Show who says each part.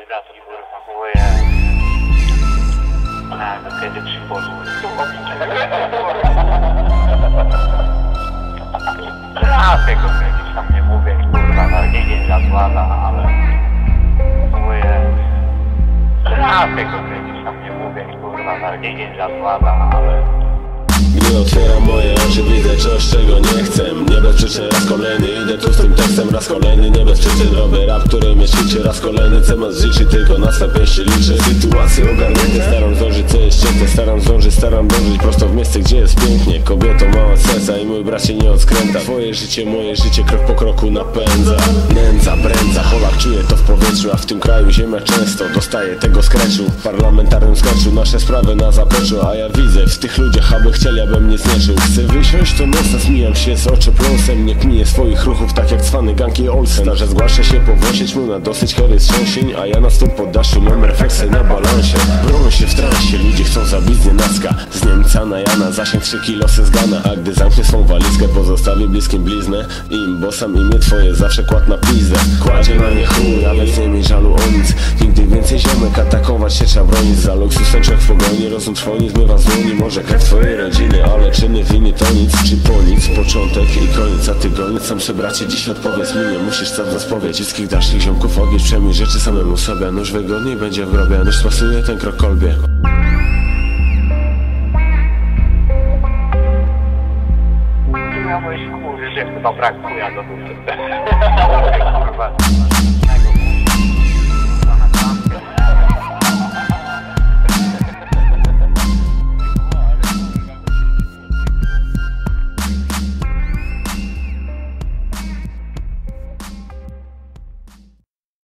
Speaker 1: wibrato kurwa, chuje. A, no kiedy przypomnę. Trafę go gdzieś tam nie mówię, kurwa, nie dzień zakłada, ale... Chuje. Trafę tam nie mówię, kurwa, nie dzień zakłada, ale...
Speaker 2: Gdy otwieram moje oczy widzę coś czego nie chcę Nie bez przyczyn raz kolejny tu z tym tekstem raz kolejny Nie bez przyczyn robię rap, który myślicie raz kolejny Temat życzy tylko na swe pięści liczy. Sytuacje ogarnięte, staram zdążyć co jest cięte Staram zdążyć, staram dążyć prosto w miejsce gdzie jest pięknie. Kobieto brat się nie odskręta Twoje życie, moje życie krok po kroku napędza. Nędza, brędza, Polak czuje to w powietrzu A w tym kraju ziemia często dostaje tego skreczu. W parlamentarnym skreczu nasze sprawy na zapleczu A ja widzę w tych ludziach, aby chcieli, abym nie znieszył Chcę wysiąść, to nosa zmijam się z oczopląsem Nie kmiję swoich ruchów tak jak cwany ganki Olsen. Starze zgłasza się powosić mu na dosyć chory wstrząsień A ja na stóp poddaszu mam refleksy na balansie. Bronią się w transie, ludzie chcą zabić nienacka Z Niemca na Jana, zasięg 3 kilosy z Gana A gdy zamknie swą walizkę, pozostawi bliskim bliznę. Im bosam imię twoje zawsze kład na pizdę. Kładzie na nie chuj, ale nie mi żalu o nic. Nigdy więcej ziomek atakować się trzeba bronić. Za luksus w pogoni, rozum trwoni zmywa z dłoni Może krew twojej rodziny, ale czyny winy to nic czy po nic. Początek i koniec, a ty goniec Sam się bracie dziś odpowiedz mi, nie musisz sam zaspowiedź Wszystkich dalszych ziomków. Odnieść, przemij rzeczy samemu sobie. Nóż wygodniej będzie w grobie, nóż spasuje ten krok kolbie
Speaker 1: mas com o gesto de naufrago que curva.